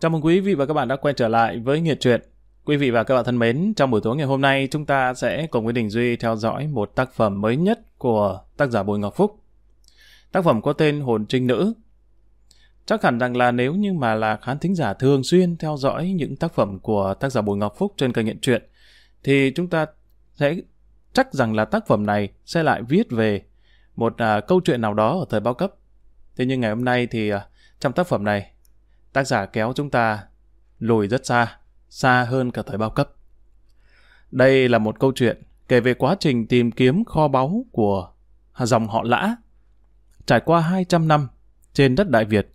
Chào mừng quý vị và các bạn đã quay trở lại với Nghiệt Truyện. Quý vị và các bạn thân mến, trong buổi tối ngày hôm nay chúng ta sẽ cùng với Đình Duy theo dõi một tác phẩm mới nhất của tác giả Bùi Ngọc Phúc. Tác phẩm có tên Hồn Trinh Nữ. Chắc hẳn rằng là nếu như mà là khán thính giả thường xuyên theo dõi những tác phẩm của tác giả Bùi Ngọc Phúc trên kênh Nghiện Truyện, thì chúng ta sẽ chắc rằng là tác phẩm này sẽ lại viết về một à, câu chuyện nào đó ở thời bao cấp. Thế nhưng ngày hôm nay thì à, trong tác phẩm này tác giả kéo chúng ta lùi rất xa, xa hơn cả thời bao cấp. Đây là một câu chuyện kể về quá trình tìm kiếm kho báu của dòng họ Lã. Trải qua 200 năm trên đất Đại Việt,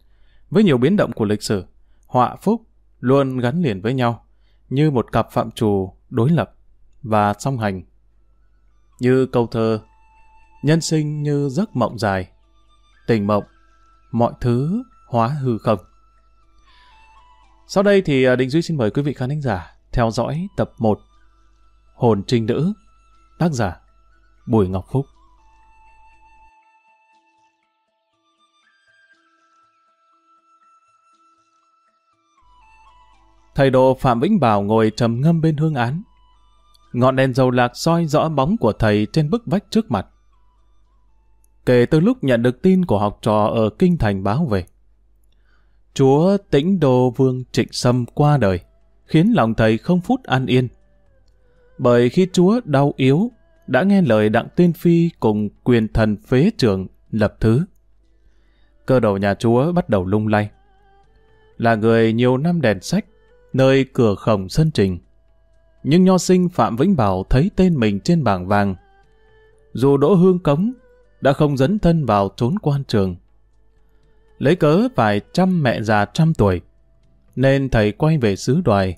với nhiều biến động của lịch sử, họa phúc luôn gắn liền với nhau, như một cặp phạm trù đối lập và song hành. Như câu thơ, nhân sinh như giấc mộng dài, tình mộng, mọi thứ hóa hư không. Sau đây thì à, Đình Duy xin mời quý vị khán thính giả theo dõi tập 1 Hồn Trinh Nữ, tác giả Bùi Ngọc Phúc. Thầy đồ Phạm Vĩnh Bảo ngồi trầm ngâm bên hương án. Ngọn đèn dầu lạc soi rõ bóng của thầy trên bức vách trước mặt. Kể từ lúc nhận được tin của học trò ở Kinh Thành báo về, Chúa tĩnh đô vương trịnh sâm qua đời, khiến lòng thầy không phút an yên. Bởi khi Chúa đau yếu, đã nghe lời Đặng tuyên Phi cùng quyền thần phế trưởng lập thứ. Cơ đầu nhà Chúa bắt đầu lung lay. Là người nhiều năm đèn sách, nơi cửa khổng sân trình. Nhưng nho sinh Phạm Vĩnh Bảo thấy tên mình trên bảng vàng. Dù đỗ hương cống, đã không dấn thân vào trốn quan trường lấy cớ phải chăm mẹ già trăm tuổi, nên thầy quay về xứ đoài,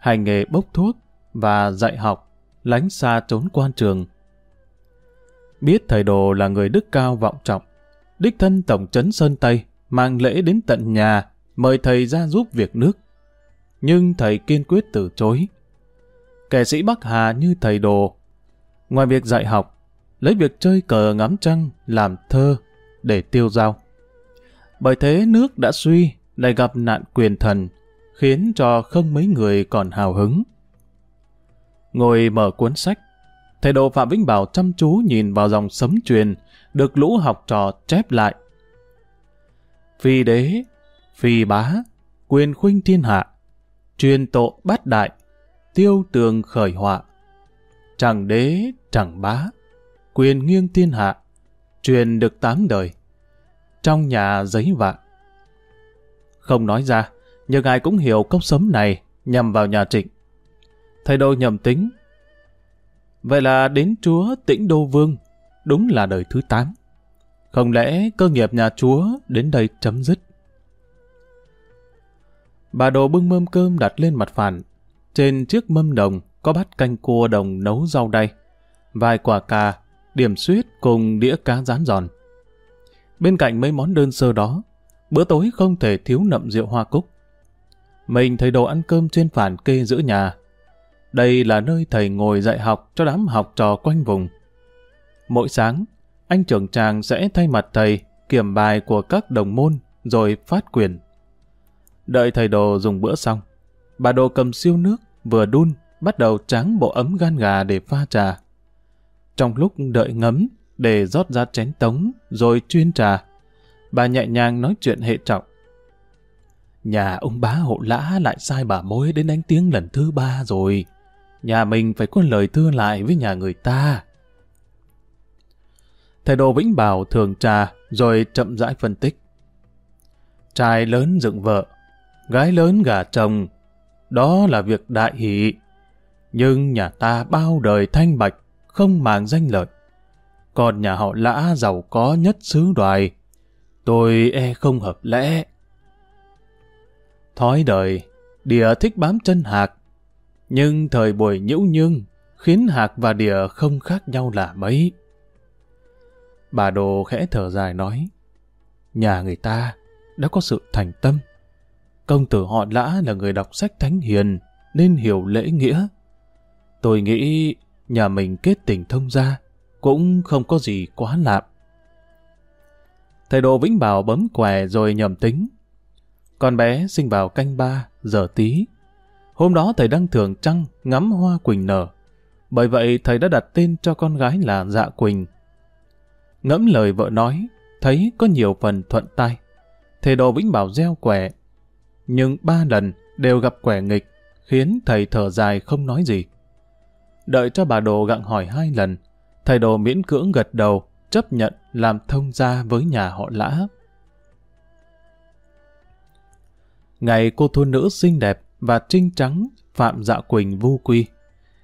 hành nghề bốc thuốc và dạy học, lánh xa trốn quan trường. Biết thầy đồ là người đức cao vọng trọng, đích thân tổng trấn Sơn Tây mang lễ đến tận nhà mời thầy ra giúp việc nước. Nhưng thầy kiên quyết từ chối. Kẻ sĩ Bắc Hà như thầy đồ, ngoài việc dạy học, lấy việc chơi cờ ngắm trăng làm thơ để tiêu dao. Bởi thế nước đã suy, lại gặp nạn quyền thần, khiến cho không mấy người còn hào hứng. Ngồi mở cuốn sách, thầy đồ Phạm Vĩnh Bảo chăm chú nhìn vào dòng sấm truyền, được lũ học trò chép lại. Phi đế, phi bá, quyền khuynh thiên hạ, truyền tộ bát đại, tiêu tường khởi họa. Chẳng đế, chẳng bá, quyền nghiêng thiên hạ, truyền được tám đời trong nhà giấy vạ Không nói ra, nhưng ai cũng hiểu cốc sấm này nhằm vào nhà trịnh. Thầy đô nhầm tính. Vậy là đến chúa tĩnh đô vương, đúng là đời thứ 8. Không lẽ cơ nghiệp nhà chúa đến đây chấm dứt? Bà đồ bưng mâm cơm đặt lên mặt phản. Trên chiếc mâm đồng có bát canh cua đồng nấu rau đay, vài quả cà, điểm suyết cùng đĩa cá rán giòn. Bên cạnh mấy món đơn sơ đó, bữa tối không thể thiếu nậm rượu hoa cúc. Mình thấy đồ ăn cơm trên phản kê giữa nhà. Đây là nơi thầy ngồi dạy học cho đám học trò quanh vùng. Mỗi sáng, anh trưởng tràng sẽ thay mặt thầy kiểm bài của các đồng môn rồi phát quyền. Đợi thầy đồ dùng bữa xong, bà đồ cầm siêu nước vừa đun bắt đầu tráng bộ ấm gan gà để pha trà. Trong lúc đợi ngấm, để rót ra chén tống, rồi chuyên trà. Bà nhẹ nhàng nói chuyện hệ trọng. Nhà ông bá hộ lã lại sai bà mối đến đánh tiếng lần thứ ba rồi. Nhà mình phải có lời thưa lại với nhà người ta. Thầy Đồ Vĩnh Bảo thường trà, rồi chậm rãi phân tích. Trai lớn dựng vợ, gái lớn gả chồng, đó là việc đại hỷ. Nhưng nhà ta bao đời thanh bạch, không màng danh lợi còn nhà họ lã giàu có nhất xứ đoài. Tôi e không hợp lẽ. Thói đời, đìa thích bám chân hạc, nhưng thời buổi nhũ nhưng khiến hạc và đìa không khác nhau là mấy. Bà Đồ khẽ thở dài nói, nhà người ta đã có sự thành tâm. Công tử họ lã là người đọc sách thánh hiền, nên hiểu lễ nghĩa. Tôi nghĩ nhà mình kết tình thông gia, cũng không có gì quá lạ. Thầy đồ Vĩnh Bảo bấm què rồi nhầm tính. Con bé sinh vào canh ba, giờ tí. Hôm đó thầy đang thường trăng ngắm hoa quỳnh nở. Bởi vậy thầy đã đặt tên cho con gái là Dạ Quỳnh. Ngẫm lời vợ nói, thấy có nhiều phần thuận tay. Thầy Đồ Vĩnh Bảo gieo quẻ. Nhưng ba lần đều gặp quẻ nghịch, khiến thầy thở dài không nói gì. Đợi cho bà Đồ gặng hỏi hai lần, thầy Đồ miễn cưỡng gật đầu, chấp nhận làm thông gia với nhà họ lã. Ngày cô thôn nữ xinh đẹp và trinh trắng Phạm Dạ Quỳnh vu quy.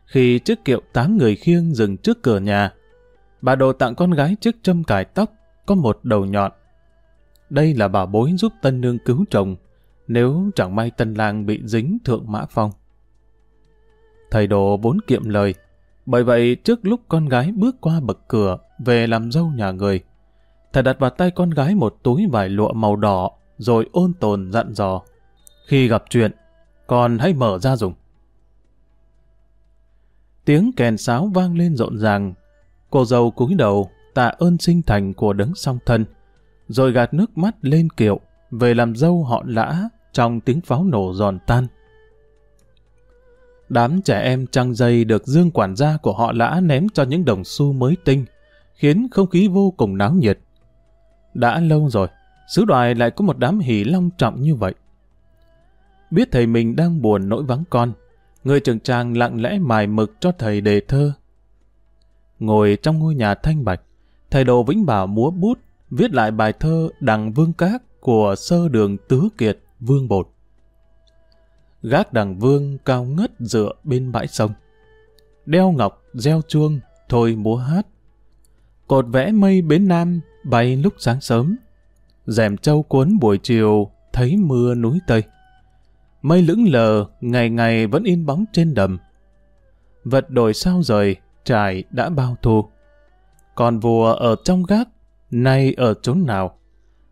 Khi chiếc kiệu tám người khiêng dừng trước cửa nhà, bà đồ tặng con gái chiếc châm cài tóc có một đầu nhọn. Đây là bà bối giúp tân nương cứu chồng, nếu chẳng may tân lang bị dính thượng mã phong. Thầy đồ vốn kiệm lời, bởi vậy trước lúc con gái bước qua bậc cửa về làm dâu nhà người, thầy đặt vào tay con gái một túi vải lụa màu đỏ rồi ôn tồn dặn dò. Khi gặp chuyện, con hãy mở ra dùng. Tiếng kèn sáo vang lên rộn ràng. Cô dâu cúi đầu tạ ơn sinh thành của đấng song thân, rồi gạt nước mắt lên kiệu về làm dâu họ lã trong tiếng pháo nổ giòn tan. Đám trẻ em trăng dây được dương quản gia của họ lã ném cho những đồng xu mới tinh, khiến không khí vô cùng náo nhiệt. Đã lâu rồi, sứ đoài lại có một đám hỷ long trọng như vậy. Biết thầy mình đang buồn nỗi vắng con, người trưởng tràng lặng lẽ mài mực cho thầy đề thơ. Ngồi trong ngôi nhà thanh bạch, thầy Đồ Vĩnh Bảo múa bút, viết lại bài thơ Đằng Vương Các của sơ đường Tứ Kiệt, Vương Bột. Gác đằng vương cao ngất dựa bên bãi sông. Đeo ngọc, gieo chuông, thôi múa hát. Cột vẽ mây bến nam, bay lúc sáng sớm. rèm châu cuốn buổi chiều, thấy mưa núi Tây. Mây lững lờ, ngày ngày vẫn in bóng trên đầm. Vật đổi sao rời, trải đã bao thu. Còn vua ở trong gác, nay ở chốn nào?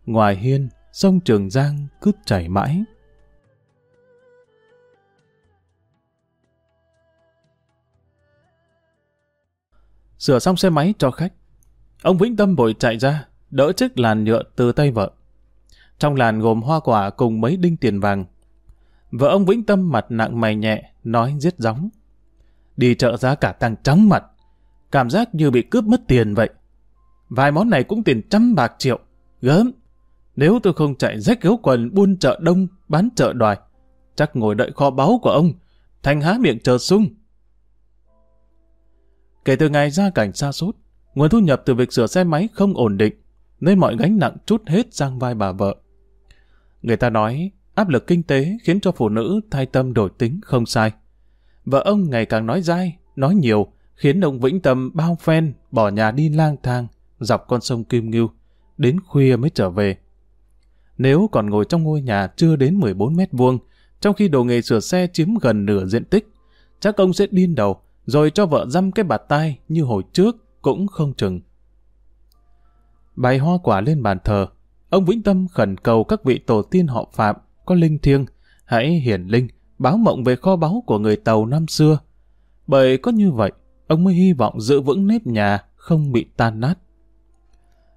Ngoài hiên, sông Trường Giang cứ chảy mãi. Sửa xong xe máy cho khách. Ông Vĩnh Tâm vội chạy ra, đỡ chiếc làn nhựa từ tay vợ. Trong làn gồm hoa quả cùng mấy đinh tiền vàng. Vợ ông Vĩnh Tâm mặt nặng mày nhẹ, nói giết gióng. Đi chợ giá cả tăng trắng mặt. Cảm giác như bị cướp mất tiền vậy. Vài món này cũng tiền trăm bạc triệu. Gớm. Nếu tôi không chạy rách gấu quần buôn chợ đông, bán chợ đoài, chắc ngồi đợi kho báu của ông. Thành há miệng chờ sung. Kể từ ngày ra cảnh xa sút nguồn thu nhập từ việc sửa xe máy không ổn định, nên mọi gánh nặng trút hết sang vai bà vợ. Người ta nói, áp lực kinh tế khiến cho phụ nữ thay tâm đổi tính không sai. Vợ ông ngày càng nói dai, nói nhiều, khiến ông Vĩnh Tâm bao phen, bỏ nhà đi lang thang, dọc con sông Kim Ngưu, đến khuya mới trở về. Nếu còn ngồi trong ngôi nhà chưa đến 14 mét vuông, trong khi đồ nghề sửa xe chiếm gần nửa diện tích, chắc ông sẽ điên đầu, rồi cho vợ dăm cái bạt tai như hồi trước cũng không chừng. Bày hoa quả lên bàn thờ, ông Vĩnh Tâm khẩn cầu các vị tổ tiên họ Phạm có linh thiêng, hãy hiển linh, báo mộng về kho báu của người Tàu năm xưa. Bởi có như vậy, ông mới hy vọng giữ vững nếp nhà, không bị tan nát.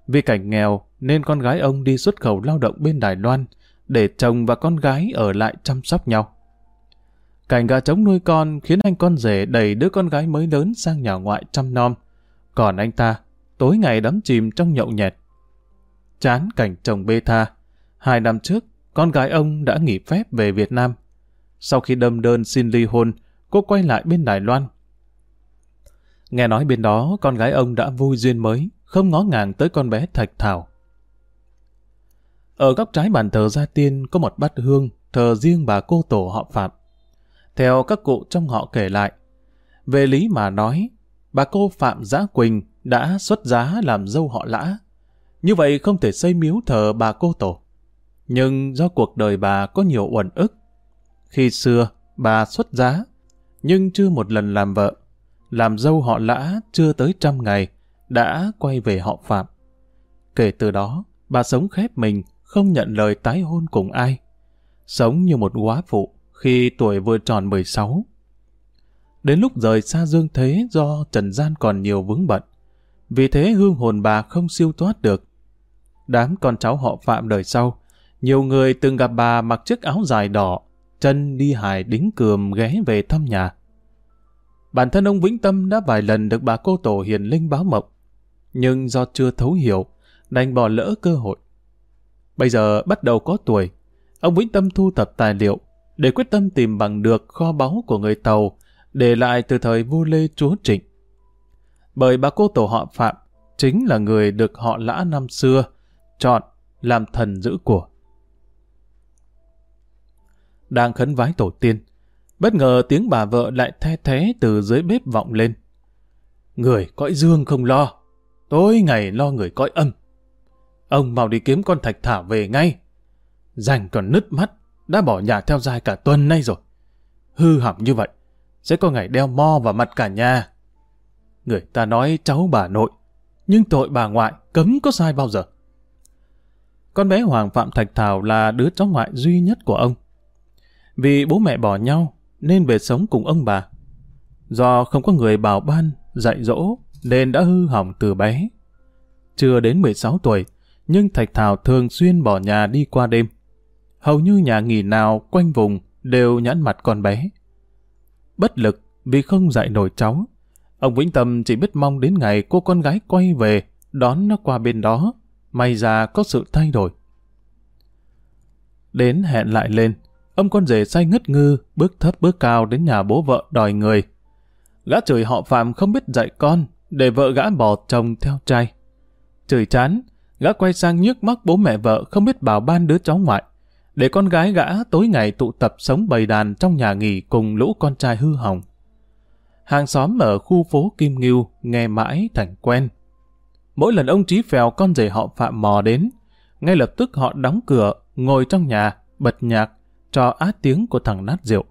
Vì cảnh nghèo nên con gái ông đi xuất khẩu lao động bên Đài Loan, để chồng và con gái ở lại chăm sóc nhau. Cảnh gà trống nuôi con khiến anh con rể đẩy đứa con gái mới lớn sang nhà ngoại chăm nom. Còn anh ta, tối ngày đắm chìm trong nhậu nhẹt. Chán cảnh chồng bê tha. Hai năm trước, con gái ông đã nghỉ phép về Việt Nam. Sau khi đâm đơn xin ly hôn, cô quay lại bên Đài Loan. Nghe nói bên đó, con gái ông đã vui duyên mới, không ngó ngàng tới con bé Thạch Thảo. Ở góc trái bàn thờ gia tiên có một bát hương, thờ riêng bà cô tổ họ Phạm. Theo các cụ trong họ kể lại, về lý mà nói, bà cô Phạm Giã Quỳnh đã xuất giá làm dâu họ lã. Như vậy không thể xây miếu thờ bà cô tổ. Nhưng do cuộc đời bà có nhiều uẩn ức. Khi xưa, bà xuất giá, nhưng chưa một lần làm vợ. Làm dâu họ lã chưa tới trăm ngày, đã quay về họ Phạm. Kể từ đó, bà sống khép mình, không nhận lời tái hôn cùng ai. Sống như một quá phụ, khi tuổi vừa tròn 16. Đến lúc rời xa dương thế do trần gian còn nhiều vướng bận. Vì thế hương hồn bà không siêu thoát được. Đám con cháu họ phạm đời sau, nhiều người từng gặp bà mặc chiếc áo dài đỏ, chân đi hài đính cườm ghé về thăm nhà. Bản thân ông Vĩnh Tâm đã vài lần được bà cô tổ hiền linh báo mộng, nhưng do chưa thấu hiểu, đành bỏ lỡ cơ hội. Bây giờ bắt đầu có tuổi, ông Vĩnh Tâm thu thập tài liệu để quyết tâm tìm bằng được kho báu của người Tàu để lại từ thời vua Lê Chúa Trịnh. Bởi bà cô tổ họ Phạm chính là người được họ lã năm xưa chọn làm thần giữ của. Đang khấn vái tổ tiên, bất ngờ tiếng bà vợ lại the thế từ dưới bếp vọng lên. Người cõi dương không lo, tối ngày lo người cõi âm. Ông mau đi kiếm con thạch thảo về ngay. Dành còn nứt mắt, đã bỏ nhà theo dài cả tuần nay rồi. Hư hỏng như vậy, sẽ có ngày đeo mo vào mặt cả nhà. Người ta nói cháu bà nội, nhưng tội bà ngoại cấm có sai bao giờ. Con bé Hoàng Phạm Thạch Thảo là đứa cháu ngoại duy nhất của ông. Vì bố mẹ bỏ nhau nên về sống cùng ông bà. Do không có người bảo ban, dạy dỗ nên đã hư hỏng từ bé. Chưa đến 16 tuổi, nhưng Thạch Thảo thường xuyên bỏ nhà đi qua đêm. Hầu như nhà nghỉ nào quanh vùng đều nhãn mặt con bé. Bất lực vì không dạy nổi cháu, ông Vĩnh Tâm chỉ biết mong đến ngày cô con gái quay về đón nó qua bên đó, may ra có sự thay đổi. Đến hẹn lại lên, ông con rể say ngất ngư, bước thấp bước cao đến nhà bố vợ đòi người. Gã chửi họ Phạm không biết dạy con, để vợ gã bỏ chồng theo trai. Chửi chán, gã quay sang nhức mắc bố mẹ vợ không biết bảo ban đứa cháu ngoại, để con gái gã tối ngày tụ tập sống bầy đàn trong nhà nghỉ cùng lũ con trai hư hỏng. Hàng xóm ở khu phố Kim Ngưu nghe mãi thành quen. Mỗi lần ông Trí Phèo con rể họ Phạm mò đến, ngay lập tức họ đóng cửa, ngồi trong nhà, bật nhạc, cho át tiếng của thằng nát rượu.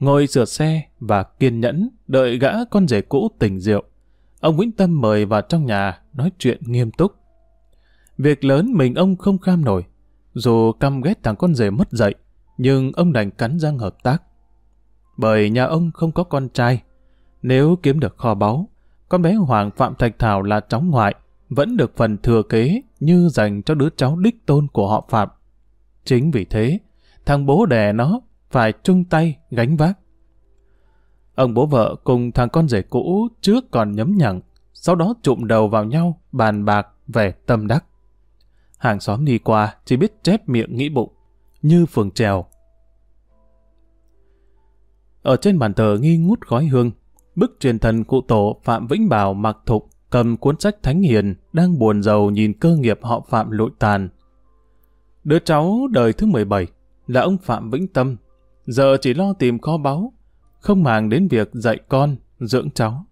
Ngồi sửa xe và kiên nhẫn đợi gã con rể cũ tỉnh rượu. Ông Nguyễn Tâm mời vào trong nhà nói chuyện nghiêm túc. Việc lớn mình ông không kham nổi. Dù căm ghét thằng con rể mất dạy, nhưng ông đành cắn răng hợp tác. Bởi nhà ông không có con trai. Nếu kiếm được kho báu, con bé Hoàng Phạm Thạch Thảo là cháu ngoại, vẫn được phần thừa kế như dành cho đứa cháu đích tôn của họ Phạm. Chính vì thế, thằng bố đẻ nó phải chung tay gánh vác. Ông bố vợ cùng thằng con rể cũ trước còn nhấm nhặng, sau đó trụm đầu vào nhau, bàn bạc về tâm đắc. Hàng xóm đi qua chỉ biết chép miệng nghĩ bụng, như phường trèo. Ở trên bàn thờ nghi ngút khói hương, bức truyền thần cụ tổ Phạm Vĩnh Bảo mặc thục cầm cuốn sách Thánh Hiền đang buồn giàu nhìn cơ nghiệp họ Phạm lụi tàn. Đứa cháu đời thứ 17 là ông Phạm Vĩnh Tâm, giờ chỉ lo tìm kho báu, không màng đến việc dạy con, dưỡng cháu.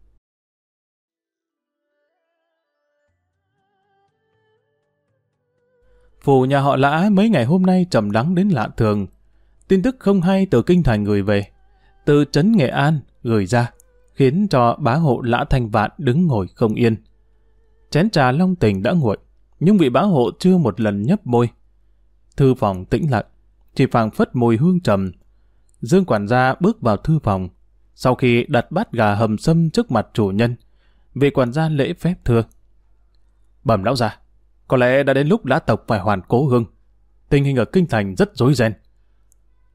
Phủ nhà họ lã mấy ngày hôm nay trầm lắng đến lạ thường. Tin tức không hay từ kinh thành gửi về. Từ trấn Nghệ An gửi ra, khiến cho bá hộ lã thanh vạn đứng ngồi không yên. Chén trà long tình đã nguội, nhưng vị bá hộ chưa một lần nhấp môi. Thư phòng tĩnh lặng, chỉ phảng phất mùi hương trầm. Dương quản gia bước vào thư phòng, sau khi đặt bát gà hầm sâm trước mặt chủ nhân, vị quản gia lễ phép thưa. Bẩm lão gia có lẽ đã đến lúc lã tộc phải hoàn cố hương. Tình hình ở kinh thành rất rối ren.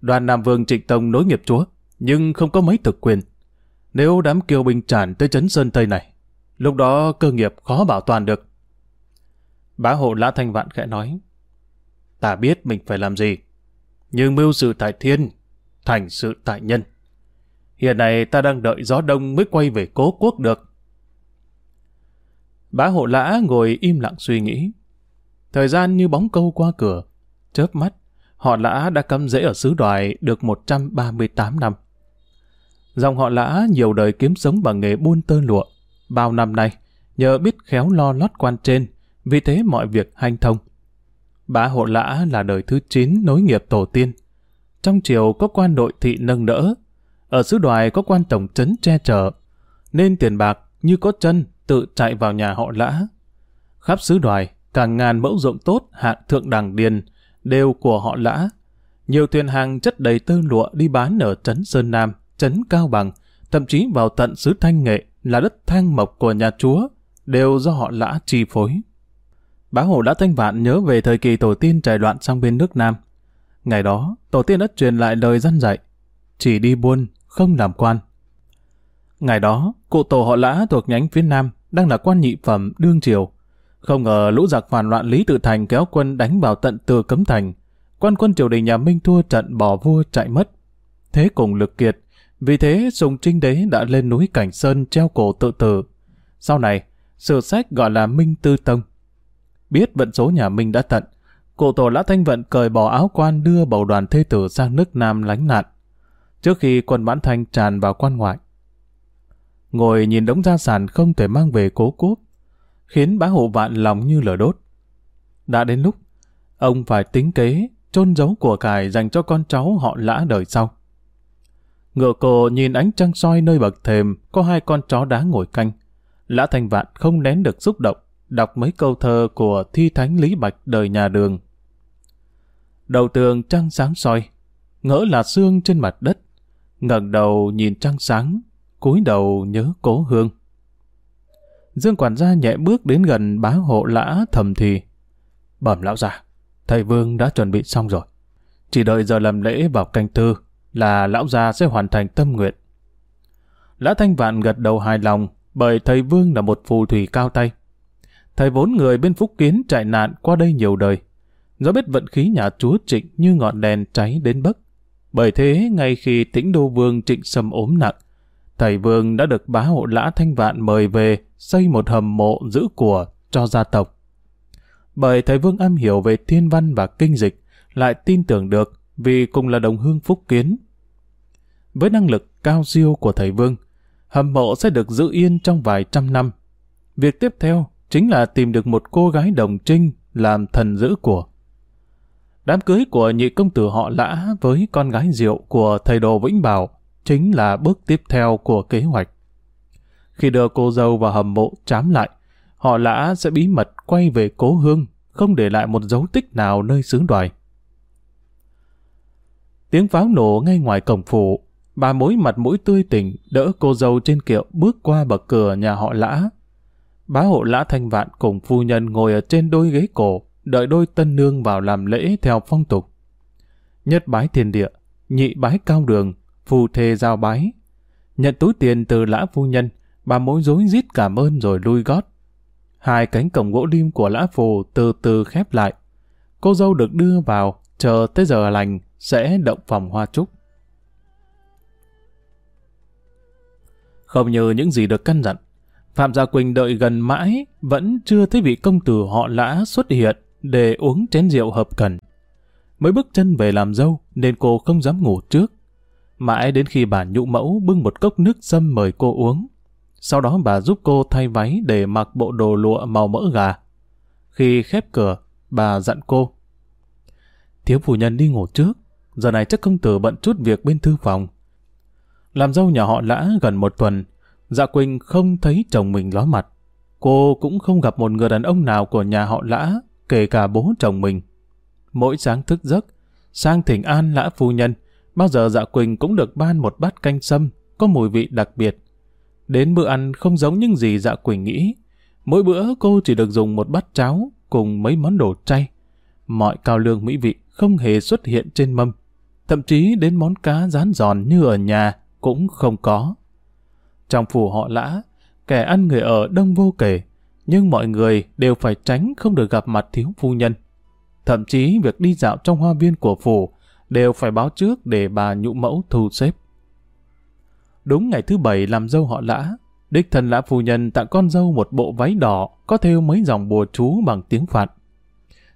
Đoàn Nam Vương Trịnh Tông nối nghiệp chúa, nhưng không có mấy thực quyền. Nếu đám kiều binh tràn tới chấn Sơn Tây này, lúc đó cơ nghiệp khó bảo toàn được. Bá hộ Lã Thanh Vạn khẽ nói, ta biết mình phải làm gì, nhưng mưu sự tại thiên, thành sự tại nhân. Hiện nay ta đang đợi gió đông mới quay về cố quốc được. Bá hộ lã ngồi im lặng suy nghĩ. Thời gian như bóng câu qua cửa, chớp mắt, họ lã đã cắm rễ ở xứ đoài được 138 năm. Dòng họ lã nhiều đời kiếm sống bằng nghề buôn tơ lụa. Bao năm nay, nhờ biết khéo lo lót quan trên, vì thế mọi việc hanh thông. Bá hộ lã là đời thứ 9 nối nghiệp tổ tiên. Trong triều có quan đội thị nâng đỡ, ở xứ đoài có quan tổng trấn che chở, nên tiền bạc như có chân tự chạy vào nhà họ lã. Khắp xứ đoài, cả ngàn mẫu ruộng tốt hạng thượng đẳng điền đều của họ lã. Nhiều thuyền hàng chất đầy tơ lụa đi bán ở trấn Sơn Nam, trấn Cao Bằng, thậm chí vào tận xứ Thanh Nghệ là đất thang mộc của nhà chúa, đều do họ lã chi phối. bá hộ đã thanh vạn nhớ về thời kỳ tổ tiên trải loạn sang bên nước Nam. Ngày đó, tổ tiên đã truyền lại lời dân dạy, chỉ đi buôn, không làm quan. Ngày đó, cụ tổ họ lã thuộc nhánh phía Nam đang là quan nhị phẩm đương triều. Không ngờ lũ giặc phản loạn Lý Tự Thành kéo quân đánh vào tận từ cấm thành. Quan quân triều đình nhà Minh thua trận bỏ vua chạy mất. Thế cùng lực kiệt, vì thế Sùng Trinh Đế đã lên núi Cảnh Sơn treo cổ tự tử. Sau này, sử sách gọi là Minh Tư Tông. Biết vận số nhà Minh đã tận, cụ tổ Lã Thanh Vận cởi bỏ áo quan đưa bầu đoàn thê tử sang nước Nam lánh nạn. Trước khi quân mãn thanh tràn vào quan ngoại, ngồi nhìn đống gia sản không thể mang về cố quốc, khiến bá hộ vạn lòng như lửa đốt. Đã đến lúc, ông phải tính kế, chôn giấu của cải dành cho con cháu họ lã đời sau. Ngựa cổ nhìn ánh trăng soi nơi bậc thềm, có hai con chó đá ngồi canh. Lã Thành Vạn không nén được xúc động, đọc mấy câu thơ của thi thánh Lý Bạch đời nhà đường. Đầu tường trăng sáng soi, ngỡ là xương trên mặt đất, ngẩng đầu nhìn trăng sáng, cúi đầu nhớ cố hương. Dương quản gia nhẹ bước đến gần bá hộ lã thầm thì. Bẩm lão già, thầy Vương đã chuẩn bị xong rồi. Chỉ đợi giờ làm lễ vào canh tư là lão già sẽ hoàn thành tâm nguyện. Lã Thanh Vạn gật đầu hài lòng bởi thầy Vương là một phù thủy cao tay. Thầy vốn người bên Phúc Kiến chạy nạn qua đây nhiều đời. Do biết vận khí nhà chúa Trịnh như ngọn đèn cháy đến bấc. Bởi thế, ngay khi tĩnh đô vương Trịnh Sâm ốm nặng, thầy Vương đã được bá hộ Lã Thanh Vạn mời về xây một hầm mộ giữ của cho gia tộc. Bởi thầy Vương am hiểu về thiên văn và kinh dịch, lại tin tưởng được vì cùng là đồng hương Phúc Kiến. Với năng lực cao siêu của thầy Vương, hầm mộ sẽ được giữ yên trong vài trăm năm. Việc tiếp theo chính là tìm được một cô gái đồng trinh làm thần giữ của. Đám cưới của nhị công tử họ lã với con gái diệu của thầy đồ Vĩnh Bảo chính là bước tiếp theo của kế hoạch. Khi đưa cô dâu vào hầm mộ chám lại, họ lã sẽ bí mật quay về cố hương, không để lại một dấu tích nào nơi xứ đoài. Tiếng pháo nổ ngay ngoài cổng phủ, bà mối mặt mũi tươi tỉnh đỡ cô dâu trên kiệu bước qua bậc cửa nhà họ lã. Bá hộ lã thanh vạn cùng phu nhân ngồi ở trên đôi ghế cổ, đợi đôi tân nương vào làm lễ theo phong tục. Nhất bái thiên địa, nhị bái cao đường, phù thề giao bái. Nhận túi tiền từ lã phu nhân, bà mối rối rít cảm ơn rồi lui gót. Hai cánh cổng gỗ lim của lã phù từ từ khép lại. Cô dâu được đưa vào, chờ tới giờ lành, sẽ động phòng hoa trúc. Không như những gì được căn dặn, Phạm Gia Quỳnh đợi gần mãi, vẫn chưa thấy vị công tử họ lã xuất hiện để uống chén rượu hợp cần. Mới bước chân về làm dâu, nên cô không dám ngủ trước. Mãi đến khi bà nhũ mẫu bưng một cốc nước sâm mời cô uống. Sau đó bà giúp cô thay váy để mặc bộ đồ lụa màu mỡ gà. Khi khép cửa, bà dặn cô. Thiếu phu nhân đi ngủ trước, giờ này chắc công tử bận chút việc bên thư phòng. Làm dâu nhà họ lã gần một tuần, dạ Quỳnh không thấy chồng mình ló mặt. Cô cũng không gặp một người đàn ông nào của nhà họ lã, kể cả bố chồng mình. Mỗi sáng thức giấc, sang thỉnh an lã phu nhân, bao giờ dạ Quỳnh cũng được ban một bát canh sâm, có mùi vị đặc biệt. Đến bữa ăn không giống những gì dạ Quỳnh nghĩ. Mỗi bữa cô chỉ được dùng một bát cháo cùng mấy món đồ chay. Mọi cao lương mỹ vị không hề xuất hiện trên mâm. Thậm chí đến món cá rán giòn như ở nhà cũng không có. Trong phủ họ lã, kẻ ăn người ở đông vô kể, nhưng mọi người đều phải tránh không được gặp mặt thiếu phu nhân. Thậm chí việc đi dạo trong hoa viên của phủ đều phải báo trước để bà nhũ mẫu thu xếp. Đúng ngày thứ bảy làm dâu họ lã, đích thân lã phu nhân tặng con dâu một bộ váy đỏ có thêu mấy dòng bùa chú bằng tiếng Phạn.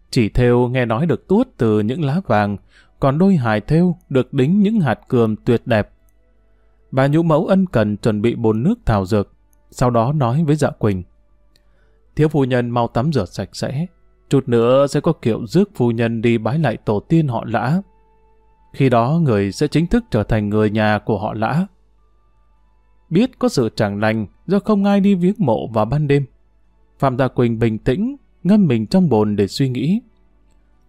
Chỉ thêu nghe nói được tuốt từ những lá vàng, còn đôi hài thêu được đính những hạt cườm tuyệt đẹp. Bà nhũ mẫu ân cần chuẩn bị bồn nước thảo dược, sau đó nói với dạ Quỳnh. Thiếu phu nhân mau tắm rửa sạch sẽ, chút nữa sẽ có kiệu rước phu nhân đi bái lại tổ tiên họ lã. Khi đó người sẽ chính thức trở thành người nhà của họ lã. Biết có sự chẳng lành do không ai đi viếng mộ vào ban đêm. Phạm Gia Quỳnh bình tĩnh, ngâm mình trong bồn để suy nghĩ.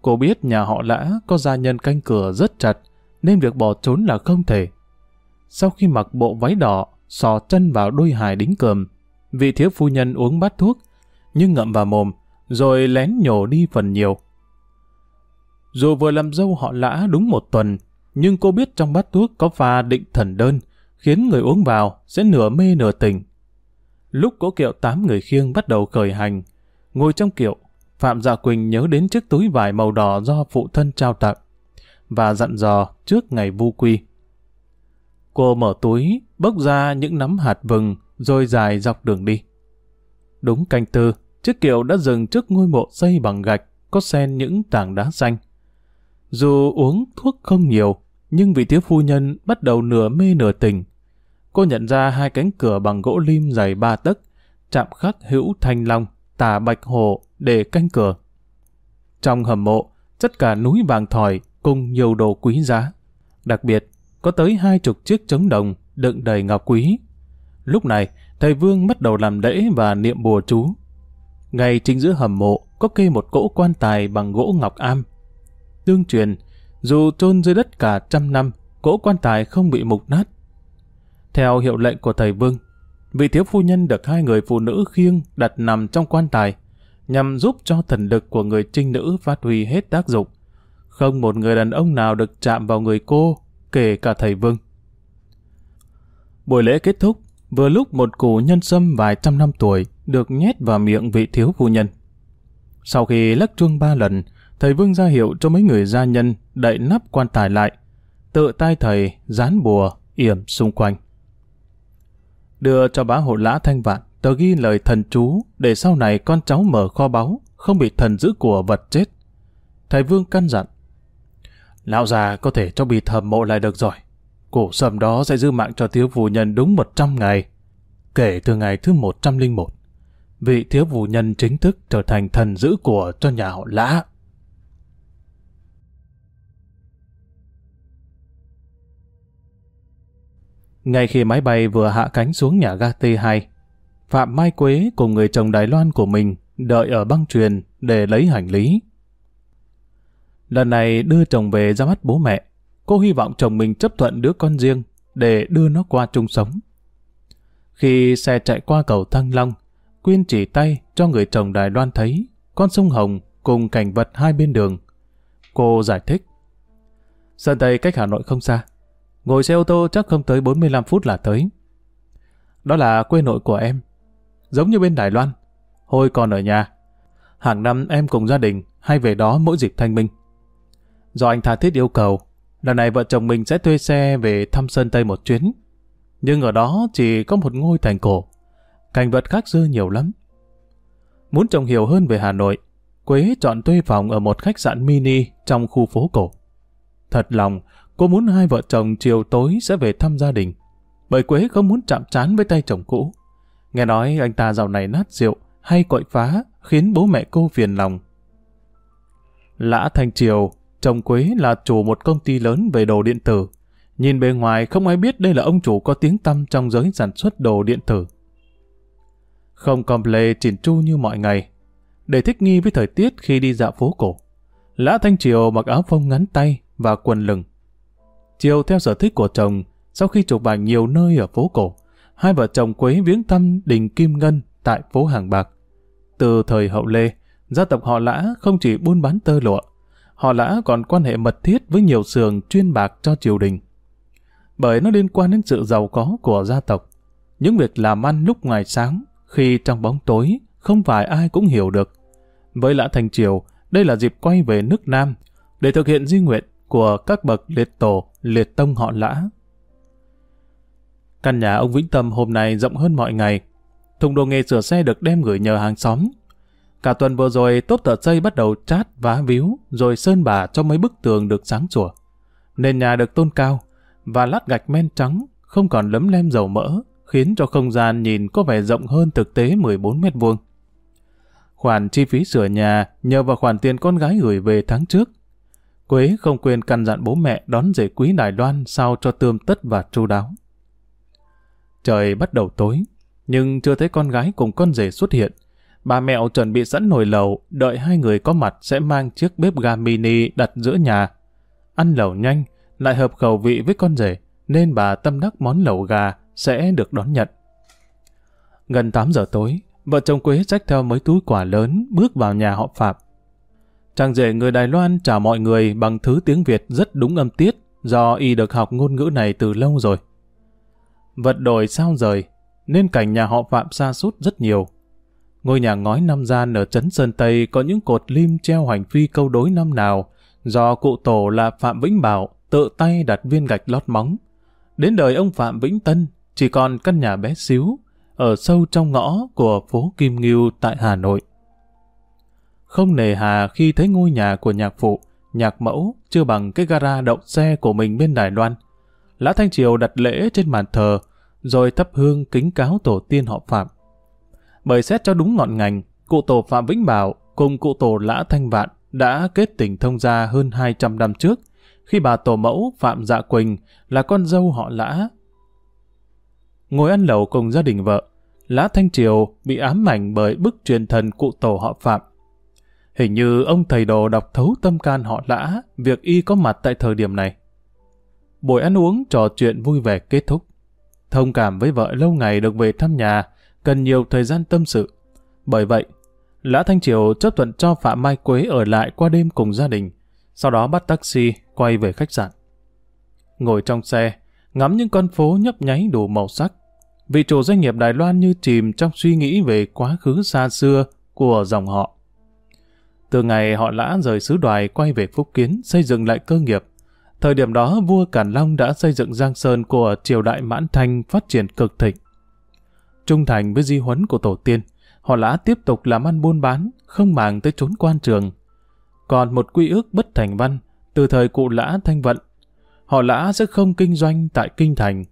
Cô biết nhà họ lã có gia nhân canh cửa rất chặt, nên việc bỏ trốn là không thể. Sau khi mặc bộ váy đỏ, sò chân vào đôi hài đính cườm, vị thiếu phu nhân uống bát thuốc, nhưng ngậm vào mồm, rồi lén nhổ đi phần nhiều. Dù vừa làm dâu họ lã đúng một tuần, nhưng cô biết trong bát thuốc có pha định thần đơn, khiến người uống vào sẽ nửa mê nửa tỉnh. Lúc cỗ kiệu tám người khiêng bắt đầu khởi hành, ngồi trong kiệu, Phạm Dạ Quỳnh nhớ đến chiếc túi vải màu đỏ do phụ thân trao tặng, và dặn dò trước ngày vu quy. Cô mở túi, bốc ra những nắm hạt vừng, rồi dài dọc đường đi. Đúng canh tư, chiếc kiệu đã dừng trước ngôi mộ xây bằng gạch, có xen những tảng đá xanh. Dù uống thuốc không nhiều, nhưng vị thiếu phu nhân bắt đầu nửa mê nửa tỉnh. Cô nhận ra hai cánh cửa bằng gỗ lim dày ba tấc, chạm khắc hữu thanh long, tà bạch hồ để canh cửa. Trong hầm mộ, tất cả núi vàng thỏi cùng nhiều đồ quý giá. Đặc biệt, có tới hai chục chiếc trống đồng đựng đầy ngọc quý. Lúc này, thầy Vương bắt đầu làm lễ và niệm bùa chú. Ngay chính giữa hầm mộ có kê một cỗ quan tài bằng gỗ ngọc am. Tương truyền, dù chôn dưới đất cả trăm năm, cỗ quan tài không bị mục nát. Theo hiệu lệnh của thầy Vương, vị thiếu phu nhân được hai người phụ nữ khiêng đặt nằm trong quan tài, nhằm giúp cho thần lực của người trinh nữ phát huy hết tác dụng. Không một người đàn ông nào được chạm vào người cô, kể cả thầy Vương. Buổi lễ kết thúc, vừa lúc một củ nhân sâm vài trăm năm tuổi được nhét vào miệng vị thiếu phu nhân. Sau khi lắc chuông ba lần, thầy Vương ra hiệu cho mấy người gia nhân đậy nắp quan tài lại, tự tay thầy dán bùa yểm xung quanh. Đưa cho bá hộ lã thanh vạn tờ ghi lời thần chú để sau này con cháu mở kho báu, không bị thần giữ của vật chết. Thầy Vương căn dặn. Lão già có thể cho bị thầm mộ lại được rồi. Cổ sầm đó sẽ giữ mạng cho thiếu phụ nhân đúng 100 ngày. Kể từ ngày thứ 101, vị thiếu phụ nhân chính thức trở thành thần giữ của cho nhà họ lã. Ngay khi máy bay vừa hạ cánh xuống nhà ga T2, Phạm Mai Quế cùng người chồng Đài Loan của mình đợi ở băng truyền để lấy hành lý. Lần này đưa chồng về ra mắt bố mẹ, cô hy vọng chồng mình chấp thuận đứa con riêng để đưa nó qua chung sống. Khi xe chạy qua cầu Thăng Long, Quyên chỉ tay cho người chồng Đài Loan thấy con sông Hồng cùng cảnh vật hai bên đường. Cô giải thích. Sân Tây cách Hà Nội không xa. Ngồi xe ô tô chắc không tới 45 phút là tới. Đó là quê nội của em. Giống như bên Đài Loan. Hồi còn ở nhà. Hàng năm em cùng gia đình hay về đó mỗi dịp thanh minh. Do anh tha thiết yêu cầu, lần này vợ chồng mình sẽ thuê xe về thăm Sơn Tây một chuyến. Nhưng ở đó chỉ có một ngôi thành cổ. Cảnh vật khác dư nhiều lắm. Muốn chồng hiểu hơn về Hà Nội, Quế chọn thuê phòng ở một khách sạn mini trong khu phố cổ. Thật lòng, cô muốn hai vợ chồng chiều tối sẽ về thăm gia đình. Bởi Quế không muốn chạm trán với tay chồng cũ. Nghe nói anh ta dạo này nát rượu, hay cội phá, khiến bố mẹ cô phiền lòng. Lã Thanh Triều, Chồng Quế là chủ một công ty lớn về đồ điện tử. Nhìn bề ngoài không ai biết đây là ông chủ có tiếng tăm trong giới sản xuất đồ điện tử. Không comple chỉn chu như mọi ngày. Để thích nghi với thời tiết khi đi dạo phố cổ. Lã Thanh Triều mặc áo phông ngắn tay và quần lừng. Chiều theo sở thích của chồng, sau khi chụp ảnh nhiều nơi ở phố cổ, hai vợ chồng Quế viếng thăm đình Kim Ngân tại phố Hàng Bạc. Từ thời hậu Lê, gia tộc họ Lã không chỉ buôn bán tơ lụa, họ lã còn quan hệ mật thiết với nhiều sường chuyên bạc cho triều đình. Bởi nó liên quan đến sự giàu có của gia tộc. Những việc làm ăn lúc ngoài sáng, khi trong bóng tối, không phải ai cũng hiểu được. Với lã thành triều, đây là dịp quay về nước Nam để thực hiện di nguyện của các bậc liệt tổ, liệt tông họ lã. Căn nhà ông Vĩnh Tâm hôm nay rộng hơn mọi ngày. Thùng đồ nghề sửa xe được đem gửi nhờ hàng xóm Cả tuần vừa rồi, tốt tờ xây bắt đầu chát vá víu, rồi sơn bà cho mấy bức tường được sáng sủa. Nền nhà được tôn cao, và lát gạch men trắng, không còn lấm lem dầu mỡ, khiến cho không gian nhìn có vẻ rộng hơn thực tế 14 mét vuông. Khoản chi phí sửa nhà nhờ vào khoản tiền con gái gửi về tháng trước. Quế không quên căn dặn bố mẹ đón rể quý Đài Loan sao cho tươm tất và chu đáo. Trời bắt đầu tối, nhưng chưa thấy con gái cùng con rể xuất hiện. Bà mẹo chuẩn bị sẵn nồi lẩu, đợi hai người có mặt sẽ mang chiếc bếp ga mini đặt giữa nhà. Ăn lẩu nhanh, lại hợp khẩu vị với con rể, nên bà tâm đắc món lẩu gà sẽ được đón nhận. Gần 8 giờ tối, vợ chồng Quế xách theo mấy túi quả lớn bước vào nhà họ Phạm. Chàng rể người Đài Loan chào mọi người bằng thứ tiếng Việt rất đúng âm tiết do y được học ngôn ngữ này từ lâu rồi. Vật đổi sao rời, nên cảnh nhà họ Phạm xa sút rất nhiều. Ngôi nhà ngói năm gian ở Trấn Sơn Tây có những cột lim treo hành phi câu đối năm nào, do cụ tổ là Phạm Vĩnh Bảo tự tay đặt viên gạch lót móng. Đến đời ông Phạm Vĩnh Tân, chỉ còn căn nhà bé xíu, ở sâu trong ngõ của phố Kim Ngưu tại Hà Nội. Không nề hà khi thấy ngôi nhà của nhạc phụ, nhạc mẫu chưa bằng cái gara đậu xe của mình bên Đài Loan. Lã Thanh Triều đặt lễ trên bàn thờ, rồi thắp hương kính cáo tổ tiên họ Phạm. Bởi xét cho đúng ngọn ngành, cụ tổ Phạm Vĩnh Bảo cùng cụ tổ Lã Thanh Vạn đã kết tình thông gia hơn 200 năm trước, khi bà tổ mẫu Phạm Dạ Quỳnh là con dâu họ Lã. Ngồi ăn lẩu cùng gia đình vợ, Lã Thanh Triều bị ám ảnh bởi bức truyền thần cụ tổ họ Phạm. Hình như ông thầy đồ đọc thấu tâm can họ Lã, việc y có mặt tại thời điểm này. Buổi ăn uống trò chuyện vui vẻ kết thúc. Thông cảm với vợ lâu ngày được về thăm nhà, cần nhiều thời gian tâm sự. Bởi vậy, Lã Thanh Triều chấp thuận cho Phạm Mai Quế ở lại qua đêm cùng gia đình, sau đó bắt taxi quay về khách sạn. Ngồi trong xe, ngắm những con phố nhấp nháy đủ màu sắc, vị chủ doanh nghiệp Đài Loan như chìm trong suy nghĩ về quá khứ xa xưa của dòng họ. Từ ngày họ lã rời xứ đoài quay về Phúc Kiến xây dựng lại cơ nghiệp, thời điểm đó vua Cản Long đã xây dựng Giang Sơn của triều đại Mãn Thanh phát triển cực thịnh. Trung thành với di huấn của tổ tiên, họ lã tiếp tục làm ăn buôn bán, không màng tới trốn quan trường. Còn một quy ước bất thành văn, từ thời cụ lã thanh vận, họ lã sẽ không kinh doanh tại kinh thành,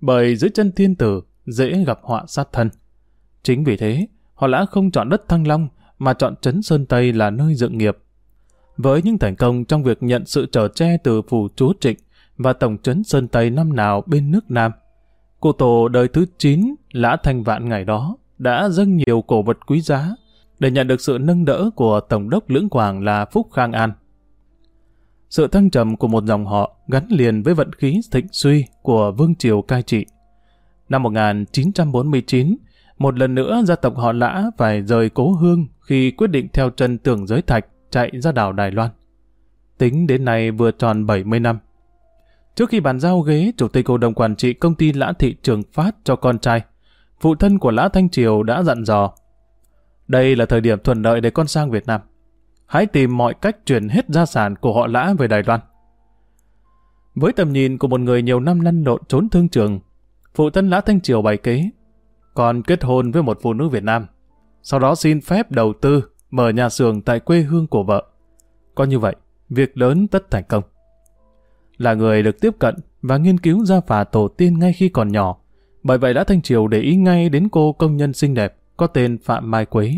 bởi dưới chân thiên tử dễ gặp họa sát thân. Chính vì thế, họ lã không chọn đất Thăng Long, mà chọn Trấn Sơn Tây là nơi dựng nghiệp. Với những thành công trong việc nhận sự trở che từ phủ chúa Trịnh và tổng trấn Sơn Tây năm nào bên nước Nam, cụ tổ đời thứ 9 Lã Thanh Vạn ngày đó đã dâng nhiều cổ vật quý giá để nhận được sự nâng đỡ của Tổng đốc Lưỡng Quảng là Phúc Khang An. Sự thăng trầm của một dòng họ gắn liền với vận khí thịnh suy của Vương Triều cai trị. Năm 1949, một lần nữa gia tộc họ Lã phải rời cố hương khi quyết định theo chân tưởng giới thạch chạy ra đảo Đài Loan. Tính đến nay vừa tròn 70 năm. Trước khi bàn giao ghế chủ tịch hội đồng quản trị công ty Lã Thị Trường Phát cho con trai, phụ thân của Lã Thanh Triều đã dặn dò. Đây là thời điểm thuận lợi để con sang Việt Nam. Hãy tìm mọi cách chuyển hết gia sản của họ Lã về Đài Loan. Với tầm nhìn của một người nhiều năm lăn lộn trốn thương trường, phụ thân Lã Thanh Triều bày kế, còn kết hôn với một phụ nữ Việt Nam sau đó xin phép đầu tư, mở nhà xưởng tại quê hương của vợ. Có như vậy, việc lớn tất thành công. Là người được tiếp cận và nghiên cứu gia phả tổ tiên ngay khi còn nhỏ, bởi vậy đã Thanh Triều để ý ngay đến cô công nhân xinh đẹp có tên Phạm Mai Quế.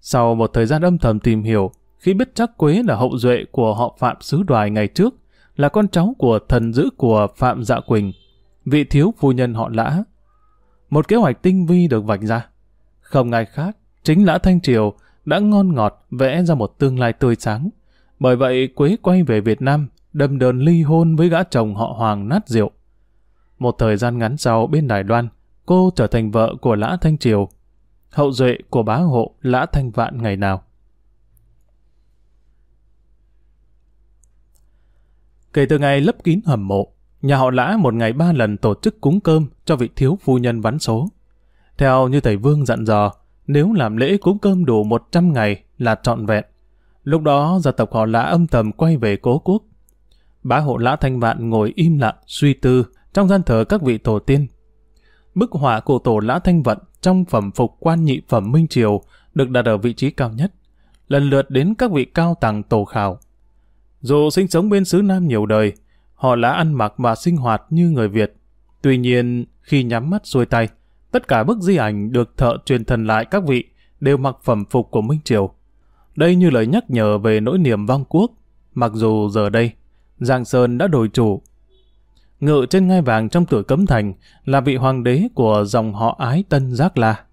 Sau một thời gian âm thầm tìm hiểu, khi biết chắc Quế là hậu duệ của họ Phạm Sứ Đoài ngày trước, là con cháu của thần dữ của Phạm Dạ Quỳnh, vị thiếu phu nhân họ Lã. Một kế hoạch tinh vi được vạch ra. Không ai khác, chính Lã Thanh Triều đã ngon ngọt vẽ ra một tương lai tươi sáng. Bởi vậy Quế quay về Việt Nam, đâm đơn ly hôn với gã chồng họ Hoàng nát rượu. Một thời gian ngắn sau bên Đài Loan, cô trở thành vợ của Lã Thanh Triều, hậu duệ của bá hộ Lã Thanh Vạn ngày nào. Kể từ ngày lấp kín hầm mộ, nhà họ Lã một ngày ba lần tổ chức cúng cơm cho vị thiếu phu nhân vắn số. Theo như thầy Vương dặn dò, nếu làm lễ cúng cơm đủ 100 ngày là trọn vẹn. Lúc đó gia tộc họ lã âm thầm quay về cố quốc. Bá hộ lã thanh vạn ngồi im lặng, suy tư trong gian thờ các vị tổ tiên. Bức họa của tổ lã thanh vận trong phẩm phục quan nhị phẩm Minh Triều được đặt ở vị trí cao nhất, lần lượt đến các vị cao tầng tổ khảo. Dù sinh sống bên xứ Nam nhiều đời, họ lã ăn mặc và sinh hoạt như người Việt. Tuy nhiên, khi nhắm mắt xuôi tay, Tất cả bức di ảnh được thợ truyền thần lại các vị đều mặc phẩm phục của Minh Triều. Đây như lời nhắc nhở về nỗi niềm vong quốc, mặc dù giờ đây, Giang Sơn đã đổi chủ. Ngự trên ngai vàng trong tuổi cấm thành là vị hoàng đế của dòng họ ái tân giác la.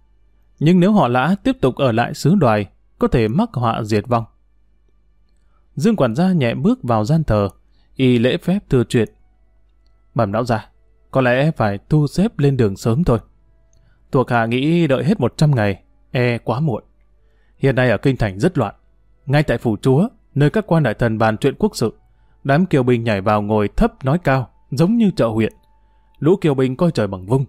Nhưng nếu họ lã tiếp tục ở lại xứ đoài, có thể mắc họa diệt vong. Dương quản gia nhẹ bước vào gian thờ, y lễ phép thừa chuyện. Bẩm lão già, có lẽ phải thu xếp lên đường sớm thôi. Thuộc hạ nghĩ đợi hết 100 ngày, e quá muộn. Hiện nay ở Kinh Thành rất loạn. Ngay tại phủ chúa, nơi các quan đại thần bàn chuyện quốc sự, đám kiều binh nhảy vào ngồi thấp nói cao, giống như chợ huyện. Lũ kiều binh coi trời bằng vung.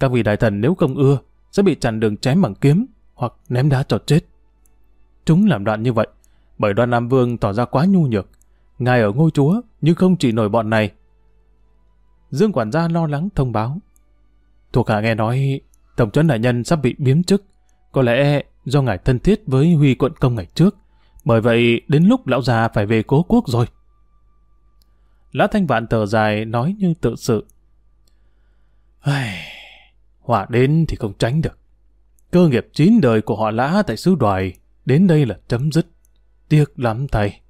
Các vị đại thần nếu không ưa, sẽ bị chặn đường chém bằng kiếm hoặc ném đá cho chết. Chúng làm đoạn như vậy, bởi đoan Nam Vương tỏ ra quá nhu nhược. Ngài ở ngôi chúa, nhưng không chỉ nổi bọn này. Dương quản gia lo lắng thông báo. Thuộc hạ nghe nói, Tổng trấn đại nhân sắp bị biếm chức. Có lẽ do ngài thân thiết với Huy quận công ngày trước. Bởi vậy, đến lúc lão già phải về cố quốc rồi. Lã Thanh Vạn thở dài nói như tự sự. Ai... Họa đến thì không tránh được. Cơ nghiệp chín đời của họ lã tại xứ đoài đến đây là chấm dứt. Tiếc lắm thầy.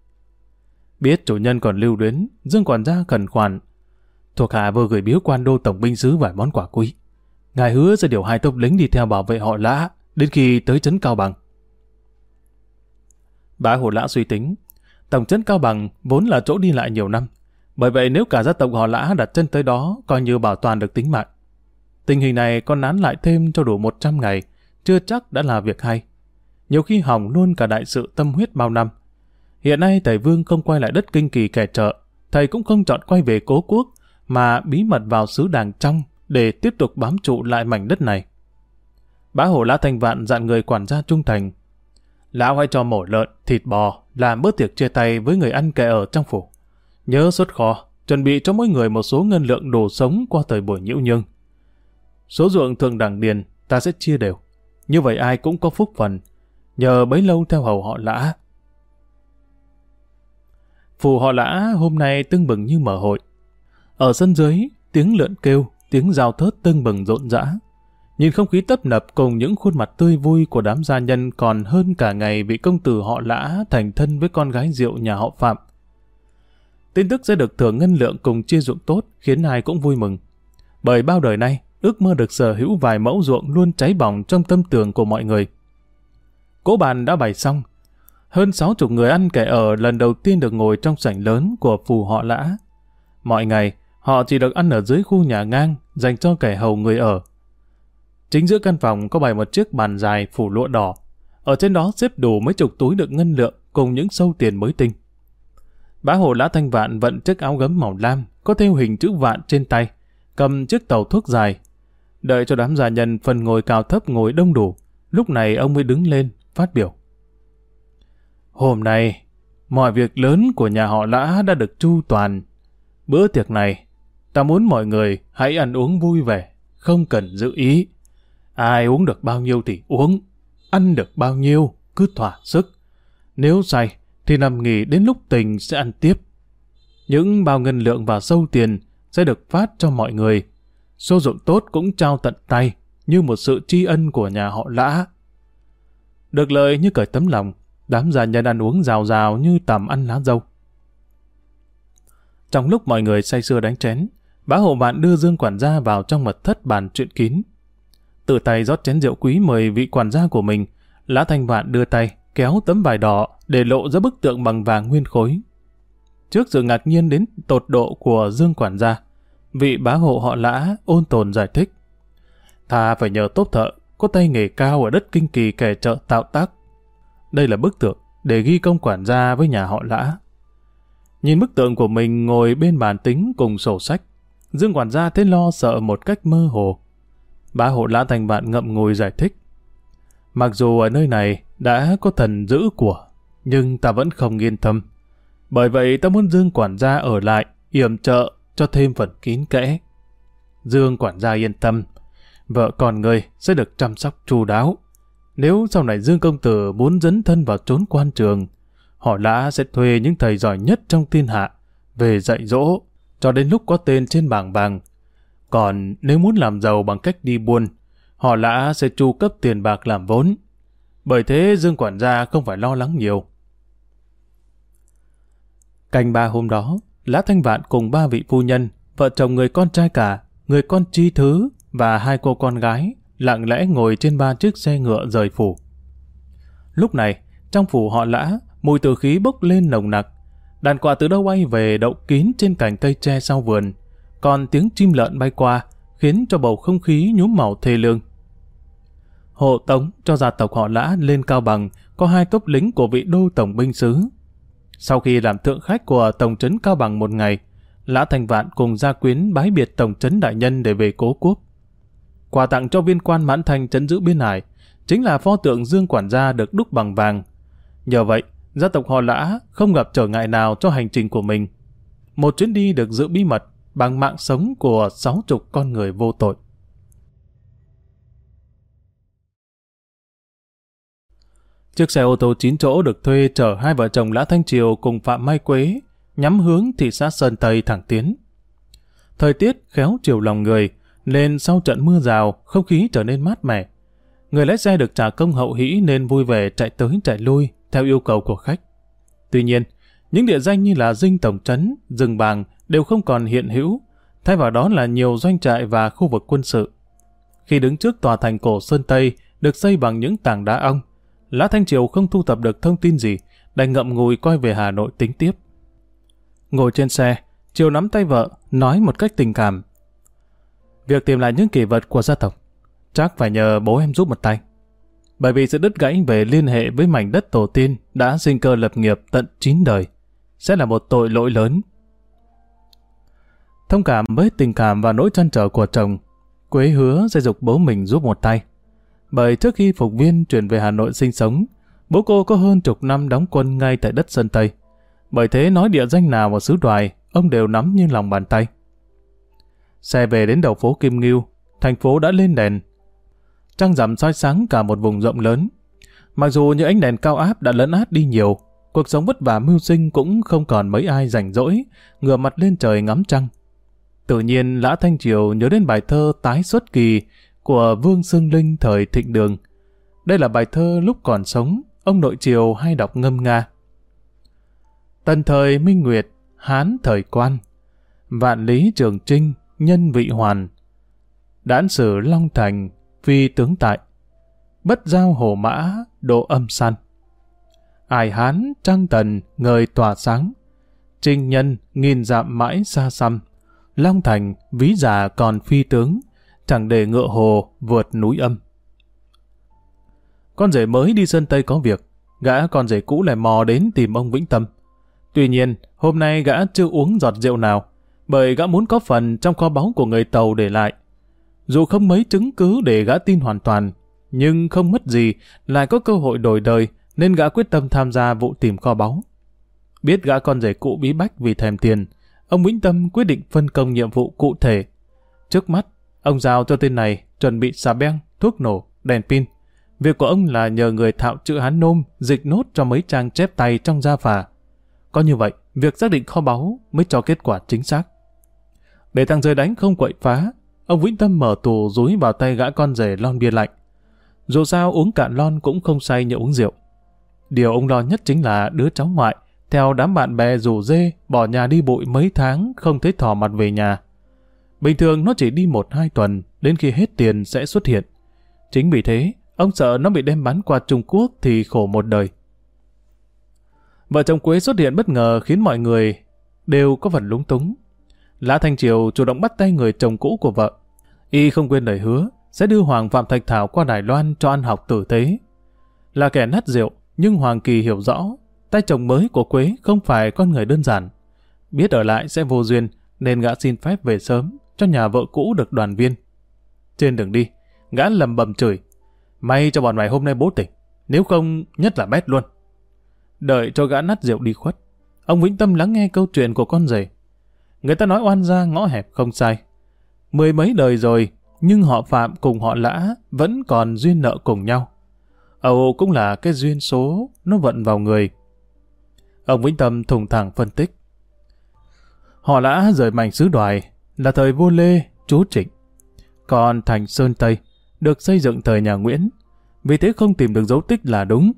Biết chủ nhân còn lưu luyến, Dương quản gia khẩn khoản. Thuộc hạ vừa gửi biếu quan đô tổng binh sứ vài món quà quý. Ngài hứa sẽ điều hai tốc lính đi theo bảo vệ họ lã đến khi tới trấn Cao Bằng. Bá Hồ Lã suy tính, tổng trấn Cao Bằng vốn là chỗ đi lại nhiều năm. Bởi vậy nếu cả gia tộc họ Lã đặt chân tới đó, coi như bảo toàn được tính mạng. Tình hình này còn nán lại thêm cho đủ 100 ngày, chưa chắc đã là việc hay. Nhiều khi hỏng luôn cả đại sự tâm huyết bao năm. Hiện nay thầy Vương không quay lại đất kinh kỳ kẻ trợ, thầy cũng không chọn quay về cố quốc, mà bí mật vào xứ đàng trong để tiếp tục bám trụ lại mảnh đất này. Bá hổ Lã Thanh Vạn dặn người quản gia trung thành. Lão hãy cho mổ lợn, thịt bò, làm bữa tiệc chia tay với người ăn kẻ ở trong phủ. Nhớ xuất kho, chuẩn bị cho mỗi người một số ngân lượng đồ sống qua thời buổi nhiễu nhương. Số ruộng thường đẳng điền ta sẽ chia đều. Như vậy ai cũng có phúc phần. Nhờ bấy lâu theo hầu họ lã. Phù họ lã hôm nay tưng bừng như mở hội. Ở sân dưới, tiếng lượn kêu, tiếng giao thớt tưng bừng rộn rã. Nhìn không khí tấp nập cùng những khuôn mặt tươi vui của đám gia nhân còn hơn cả ngày vị công tử họ lã thành thân với con gái rượu nhà họ Phạm. Tin tức sẽ được thưởng ngân lượng cùng chia ruộng tốt khiến ai cũng vui mừng. Bởi bao đời nay, ước mơ được sở hữu vài mẫu ruộng luôn cháy bỏng trong tâm tưởng của mọi người. Cố bàn đã bày xong. Hơn sáu chục người ăn kẻ ở lần đầu tiên được ngồi trong sảnh lớn của phù họ lã. Mọi ngày, họ chỉ được ăn ở dưới khu nhà ngang dành cho kẻ hầu người ở. Chính giữa căn phòng có bày một chiếc bàn dài phủ lụa đỏ. Ở trên đó xếp đủ mấy chục túi đựng ngân lượng cùng những sâu tiền mới tinh. Bá hồ lã thanh vạn vận chiếc áo gấm màu lam, có theo hình chữ vạn trên tay, cầm chiếc tàu thuốc dài. Đợi cho đám gia nhân phần ngồi cao thấp ngồi đông đủ, lúc này ông mới đứng lên, phát biểu. Hôm nay, mọi việc lớn của nhà họ lã đã được chu toàn. Bữa tiệc này, ta muốn mọi người hãy ăn uống vui vẻ, không cần giữ ý. Ai uống được bao nhiêu thì uống, ăn được bao nhiêu, cứ thỏa sức. Nếu say, thì nằm nghỉ đến lúc tình sẽ ăn tiếp. Những bao ngân lượng và sâu tiền sẽ được phát cho mọi người. Số dụng tốt cũng trao tận tay, như một sự tri ân của nhà họ lã. Được lợi như cởi tấm lòng, đám gia nhân ăn uống rào rào như tầm ăn lá dâu. Trong lúc mọi người say sưa đánh chén, bá hộ bạn đưa Dương quản gia vào trong mật thất bàn chuyện kín. Tự tay rót chén rượu quý mời vị quản gia của mình, Lã Thanh Vạn đưa tay, kéo tấm vải đỏ để lộ ra bức tượng bằng vàng nguyên khối. Trước sự ngạc nhiên đến tột độ của Dương quản gia, vị bá hộ họ lã ôn tồn giải thích. Thà phải nhờ tốt thợ, có tay nghề cao ở đất kinh kỳ kẻ trợ tạo tác. Đây là bức tượng để ghi công quản gia với nhà họ lã. Nhìn bức tượng của mình ngồi bên bàn tính cùng sổ sách, Dương quản gia thấy lo sợ một cách mơ hồ. Bá hộ lã thành bạn ngậm ngùi giải thích. Mặc dù ở nơi này đã có thần giữ của, nhưng ta vẫn không yên tâm. Bởi vậy ta muốn Dương quản gia ở lại, yểm trợ cho thêm phần kín kẽ. Dương quản gia yên tâm, vợ con người sẽ được chăm sóc chu đáo. Nếu sau này Dương công tử muốn dấn thân vào trốn quan trường, họ lã sẽ thuê những thầy giỏi nhất trong thiên hạ về dạy dỗ cho đến lúc có tên trên bảng vàng. Còn nếu muốn làm giàu bằng cách đi buôn, họ lã sẽ chu cấp tiền bạc làm vốn. Bởi thế Dương quản gia không phải lo lắng nhiều. Canh ba hôm đó, Lã Thanh Vạn cùng ba vị phu nhân, vợ chồng người con trai cả, người con chi thứ và hai cô con gái lặng lẽ ngồi trên ba chiếc xe ngựa rời phủ. Lúc này, trong phủ họ lã, mùi từ khí bốc lên nồng nặc. Đàn quạ từ đâu bay về đậu kín trên cành cây tre sau vườn, còn tiếng chim lợn bay qua khiến cho bầu không khí nhuốm màu thê lương. hộ tống cho gia tộc họ Lã lên Cao Bằng có hai tốp lính của vị đô tổng binh sứ. Sau khi làm thượng khách của tổng trấn Cao Bằng một ngày, Lã Thành Vạn cùng gia quyến bái biệt tổng trấn đại nhân để về cố quốc. Quà tặng cho viên quan mãn thành trấn giữ biên hải chính là pho tượng Dương quản gia được đúc bằng vàng. Nhờ vậy, gia tộc họ Lã không gặp trở ngại nào cho hành trình của mình. Một chuyến đi được giữ bí mật bằng mạng sống của sáu chục con người vô tội. Chiếc xe ô tô 9 chỗ được thuê chở hai vợ chồng Lã Thanh Triều cùng Phạm Mai Quế, nhắm hướng thị xã Sơn Tây thẳng tiến. Thời tiết khéo chiều lòng người, nên sau trận mưa rào, không khí trở nên mát mẻ. Người lái xe được trả công hậu hĩ nên vui vẻ chạy tới chạy lui, theo yêu cầu của khách. Tuy nhiên, những địa danh như là Dinh Tổng Trấn, Rừng Bàng đều không còn hiện hữu, thay vào đó là nhiều doanh trại và khu vực quân sự. Khi đứng trước tòa thành cổ Sơn Tây, được xây bằng những tảng đá ong, Lã Thanh Triều không thu thập được thông tin gì, đành ngậm ngùi quay về Hà Nội tính tiếp. Ngồi trên xe, Triều nắm tay vợ, nói một cách tình cảm. Việc tìm lại những kỷ vật của gia tộc, chắc phải nhờ bố em giúp một tay. Bởi vì sự đứt gãy về liên hệ với mảnh đất tổ tiên đã sinh cơ lập nghiệp tận 9 đời, sẽ là một tội lỗi lớn. Thông cảm với tình cảm và nỗi trăn trở của chồng, Quế hứa sẽ dục bố mình giúp một tay bởi trước khi phục viên chuyển về Hà Nội sinh sống, bố cô có hơn chục năm đóng quân ngay tại đất Sơn Tây. Bởi thế nói địa danh nào ở xứ đoài, ông đều nắm như lòng bàn tay. Xe về đến đầu phố Kim Ngưu, thành phố đã lên đèn. Trăng rằm soi sáng cả một vùng rộng lớn. Mặc dù những ánh đèn cao áp đã lấn át đi nhiều, cuộc sống vất vả mưu sinh cũng không còn mấy ai rảnh rỗi, ngửa mặt lên trời ngắm trăng. Tự nhiên Lã Thanh Triều nhớ đến bài thơ tái xuất kỳ của Vương Sương Linh thời thịnh đường. Đây là bài thơ lúc còn sống, ông nội triều hay đọc ngâm nga. Tần thời Minh Nguyệt, Hán thời quan, vạn lý trường trinh, nhân vị hoàn, đãn sử Long Thành, phi tướng tại, bất giao hổ mã, độ âm săn. Ải Hán trăng tần, ngời tỏa sáng, trinh nhân nghìn dạm mãi xa xăm, Long Thành ví già còn phi tướng, chẳng để ngựa hồ vượt núi âm. Con rể mới đi Sơn Tây có việc, gã con rể cũ lại mò đến tìm ông Vĩnh Tâm. Tuy nhiên, hôm nay gã chưa uống giọt rượu nào, bởi gã muốn có phần trong kho báu của người Tàu để lại. Dù không mấy chứng cứ để gã tin hoàn toàn, nhưng không mất gì, lại có cơ hội đổi đời, nên gã quyết tâm tham gia vụ tìm kho báu. Biết gã con rể cũ bí bách vì thèm tiền, ông Vĩnh Tâm quyết định phân công nhiệm vụ cụ thể. Trước mắt, Ông giao cho tên này chuẩn bị xà beng, thuốc nổ, đèn pin. Việc của ông là nhờ người thạo chữ Hán Nôm dịch nốt cho mấy trang chép tay trong gia phà. Có như vậy, việc xác định kho báu mới cho kết quả chính xác. Để thằng rời đánh không quậy phá, ông Vĩnh Tâm mở tù rúi vào tay gã con rể lon bia lạnh. Dù sao uống cạn lon cũng không say như uống rượu. Điều ông lo nhất chính là đứa cháu ngoại, theo đám bạn bè rủ dê, bỏ nhà đi bụi mấy tháng không thấy thò mặt về nhà. Bình thường nó chỉ đi một hai tuần, đến khi hết tiền sẽ xuất hiện. Chính vì thế, ông sợ nó bị đem bán qua Trung Quốc thì khổ một đời. Vợ chồng Quế xuất hiện bất ngờ khiến mọi người đều có phần lúng túng. Lã Thanh Triều chủ động bắt tay người chồng cũ của vợ. Y không quên lời hứa, sẽ đưa Hoàng Phạm Thạch Thảo qua Đài Loan cho ăn học tử tế. Là kẻ nát rượu, nhưng Hoàng Kỳ hiểu rõ, tay chồng mới của Quế không phải con người đơn giản. Biết ở lại sẽ vô duyên, nên gã xin phép về sớm, cho nhà vợ cũ được đoàn viên. Trên đường đi, gã lầm bầm chửi. May cho bọn mày hôm nay bố tỉnh, nếu không nhất là bét luôn. Đợi cho gã nát rượu đi khuất. Ông Vĩnh Tâm lắng nghe câu chuyện của con rể. Người ta nói oan ra ngõ hẹp không sai. Mười mấy đời rồi, nhưng họ Phạm cùng họ Lã vẫn còn duyên nợ cùng nhau. Âu cũng là cái duyên số nó vận vào người. Ông Vĩnh Tâm thùng thẳng phân tích. Họ Lã rời mảnh xứ đoài, là thời vua Lê, chú Trịnh. Còn thành Sơn Tây được xây dựng thời nhà Nguyễn, vì thế không tìm được dấu tích là đúng.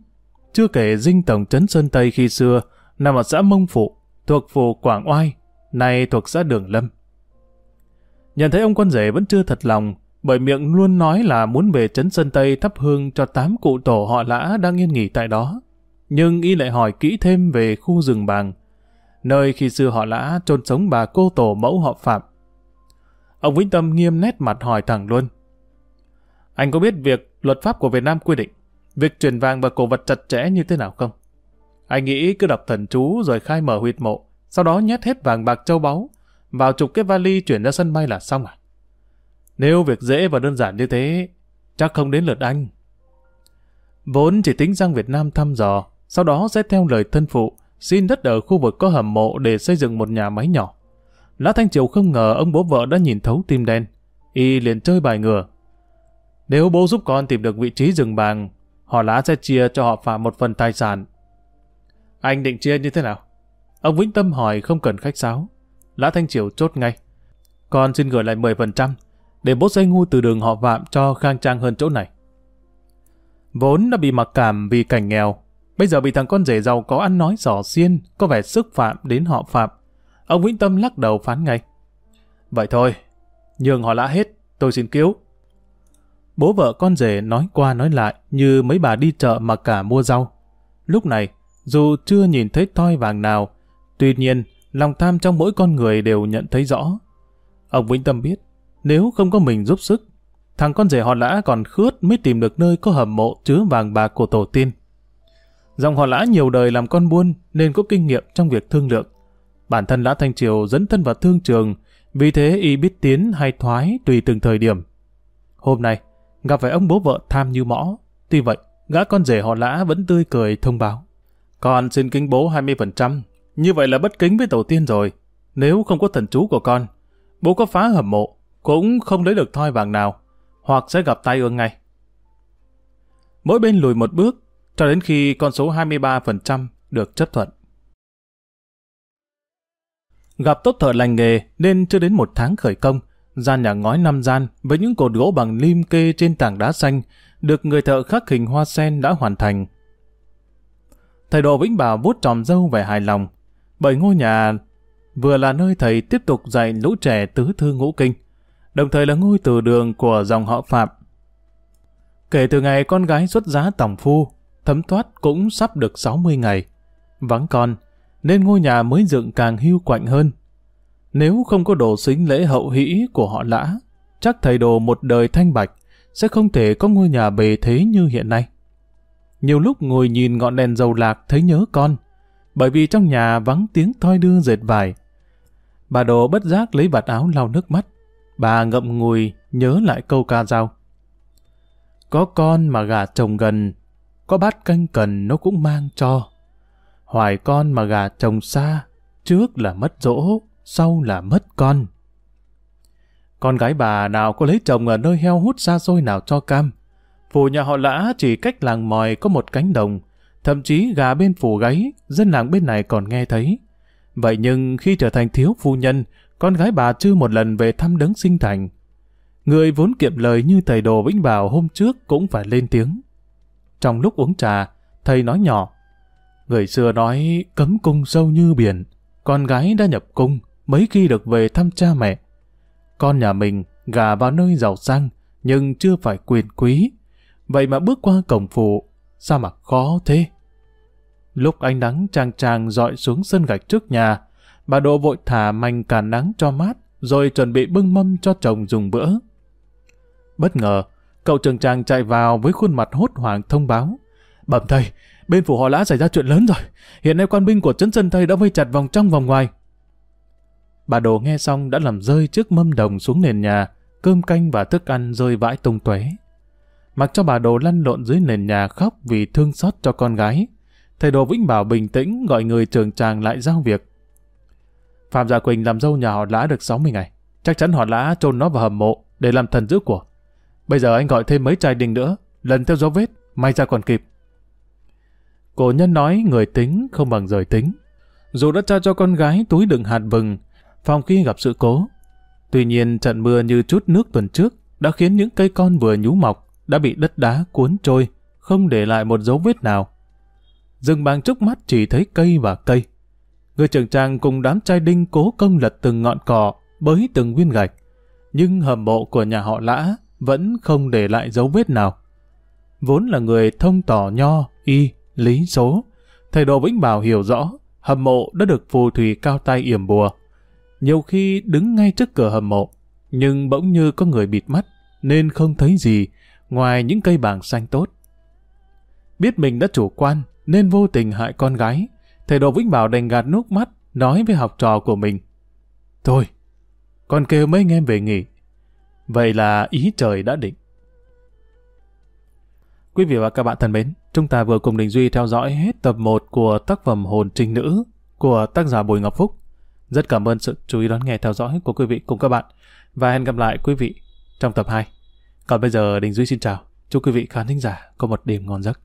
Chưa kể dinh tổng trấn Sơn Tây khi xưa nằm ở xã Mông Phụ, thuộc phủ Quảng Oai, nay thuộc xã Đường Lâm. Nhận thấy ông con rể vẫn chưa thật lòng, bởi miệng luôn nói là muốn về trấn Sơn Tây thắp hương cho tám cụ tổ họ lã đang yên nghỉ tại đó. Nhưng y lại hỏi kỹ thêm về khu rừng bàng, nơi khi xưa họ lã chôn sống bà cô tổ mẫu họ Phạm. Ông Vĩnh Tâm nghiêm nét mặt hỏi thẳng luôn. Anh có biết việc luật pháp của Việt Nam quy định việc truyền vàng và cổ vật chặt chẽ như thế nào không? Anh nghĩ cứ đọc thần chú rồi khai mở huyệt mộ, sau đó nhét hết vàng bạc châu báu vào chục cái vali chuyển ra sân bay là xong à? Nếu việc dễ và đơn giản như thế, chắc không đến lượt anh. Vốn chỉ tính sang Việt Nam thăm dò, sau đó sẽ theo lời thân phụ, xin đất ở khu vực có hầm mộ để xây dựng một nhà máy nhỏ. Lã Thanh Triều không ngờ ông bố vợ đã nhìn thấu tim đen. Y liền chơi bài ngừa. Nếu bố giúp con tìm được vị trí rừng bàng, họ lá sẽ chia cho họ Phạm một phần tài sản. Anh định chia như thế nào? Ông Vĩnh Tâm hỏi không cần khách sáo. Lã Thanh Triều chốt ngay. Con xin gửi lại 10%, để bố xây ngu từ đường họ Phạm cho khang trang hơn chỗ này. Vốn đã bị mặc cảm vì cảnh nghèo, bây giờ bị thằng con rể giàu có ăn nói giỏ xiên, có vẻ sức phạm đến họ Phạm. Ông Vĩnh Tâm lắc đầu phán ngay. Vậy thôi, nhường họ lã hết, tôi xin cứu. Bố vợ con rể nói qua nói lại như mấy bà đi chợ mà cả mua rau. Lúc này, dù chưa nhìn thấy toi vàng nào, tuy nhiên, lòng tham trong mỗi con người đều nhận thấy rõ. Ông Vĩnh Tâm biết, nếu không có mình giúp sức, thằng con rể họ lã còn khướt mới tìm được nơi có hầm mộ chứa vàng bạc của tổ tiên. Dòng họ lã nhiều đời làm con buôn nên có kinh nghiệm trong việc thương lượng. Bản thân lã Thanh Triều dẫn thân vào thương trường, vì thế y biết tiến hay thoái tùy từng thời điểm. Hôm nay, gặp phải ông bố vợ tham như mõ. Tuy vậy, gã con rể họ lã vẫn tươi cười thông báo. Con xin kính bố 20%, như vậy là bất kính với tổ tiên rồi. Nếu không có thần chú của con, bố có phá hầm mộ, cũng không lấy được thoi vàng nào, hoặc sẽ gặp tai ương ngay. Mỗi bên lùi một bước, cho đến khi con số 23% được chấp thuận. Gặp tốt thợ lành nghề nên chưa đến một tháng khởi công, gian nhà ngói năm gian với những cột gỗ bằng lim kê trên tảng đá xanh được người thợ khắc hình hoa sen đã hoàn thành. Thầy Độ Vĩnh Bảo vuốt tròm dâu vẻ hài lòng, bởi ngôi nhà vừa là nơi thầy tiếp tục dạy lũ trẻ tứ thư ngũ kinh, đồng thời là ngôi từ đường của dòng họ Phạm. Kể từ ngày con gái xuất giá tổng phu, thấm thoát cũng sắp được 60 ngày. Vắng con, nên ngôi nhà mới dựng càng hưu quạnh hơn. Nếu không có đồ xính lễ hậu hỷ của họ lã, chắc thầy đồ một đời thanh bạch sẽ không thể có ngôi nhà bề thế như hiện nay. Nhiều lúc ngồi nhìn ngọn đèn dầu lạc thấy nhớ con, bởi vì trong nhà vắng tiếng thoi đưa dệt vải. Bà đồ bất giác lấy vạt áo lau nước mắt, bà ngậm ngùi nhớ lại câu ca dao. Có con mà gà chồng gần, có bát canh cần nó cũng mang cho. Hoài con mà gà chồng xa, trước là mất dỗ, sau là mất con. Con gái bà nào có lấy chồng ở nơi heo hút xa xôi nào cho cam. Phủ nhà họ lã chỉ cách làng mòi có một cánh đồng, thậm chí gà bên phủ gáy, dân làng bên này còn nghe thấy. Vậy nhưng khi trở thành thiếu phu nhân, con gái bà chưa một lần về thăm đấng sinh thành. Người vốn kiệm lời như thầy Đồ Vĩnh Bảo hôm trước cũng phải lên tiếng. Trong lúc uống trà, thầy nói nhỏ. Người xưa nói cấm cung sâu như biển, con gái đã nhập cung, mấy khi được về thăm cha mẹ. Con nhà mình gà vào nơi giàu sang, nhưng chưa phải quyền quý. Vậy mà bước qua cổng phủ, sao mà khó thế? Lúc ánh nắng trang trang dọi xuống sân gạch trước nhà, bà Độ vội thả manh cả nắng cho mát, rồi chuẩn bị bưng mâm cho chồng dùng bữa. Bất ngờ, cậu trường trang chạy vào với khuôn mặt hốt hoảng thông báo. Bẩm thầy, bên phủ họ lã xảy ra chuyện lớn rồi. Hiện nay quan binh của trấn sân thầy đã vây chặt vòng trong vòng ngoài. Bà Đồ nghe xong đã làm rơi chiếc mâm đồng xuống nền nhà, cơm canh và thức ăn rơi vãi tung tóe. Mặc cho bà Đồ lăn lộn dưới nền nhà khóc vì thương xót cho con gái. Thầy Đồ Vĩnh Bảo bình tĩnh gọi người trường tràng lại giao việc. Phạm Gia Quỳnh làm dâu nhà họ lã được 60 ngày. Chắc chắn họ lã chôn nó vào hầm mộ để làm thần giữ của. Bây giờ anh gọi thêm mấy trai đình nữa, lần theo dấu vết, may ra còn kịp. Cổ nhân nói người tính không bằng rời tính. Dù đã trao cho con gái túi đựng hạt vừng, phòng khi gặp sự cố. Tuy nhiên trận mưa như chút nước tuần trước đã khiến những cây con vừa nhú mọc đã bị đất đá cuốn trôi, không để lại một dấu vết nào. Dừng bằng trước mắt chỉ thấy cây và cây. Người trưởng tràng cùng đám trai đinh cố công lật từng ngọn cỏ, bới từng viên gạch. Nhưng hầm mộ của nhà họ lã vẫn không để lại dấu vết nào. Vốn là người thông tỏ nho, y, lý số, thầy Đồ Vĩnh Bảo hiểu rõ hầm mộ đã được phù thủy cao tay yểm bùa. Nhiều khi đứng ngay trước cửa hầm mộ, nhưng bỗng như có người bịt mắt, nên không thấy gì, ngoài những cây bàng xanh tốt. Biết mình đã chủ quan nên vô tình hại con gái, thầy Đồ Vĩnh Bảo đành gạt nước mắt nói với học trò của mình. Thôi, con kêu mấy anh em về nghỉ. Vậy là ý trời đã định. Quý vị và các bạn thân mến, chúng ta vừa cùng Đình Duy theo dõi hết tập 1 của tác phẩm Hồn Trinh Nữ của tác giả Bùi Ngọc Phúc. Rất cảm ơn sự chú ý đón nghe theo dõi của quý vị cùng các bạn. Và hẹn gặp lại quý vị trong tập 2. Còn bây giờ Đình Duy xin chào. Chúc quý vị khán thính giả có một đêm ngon giấc.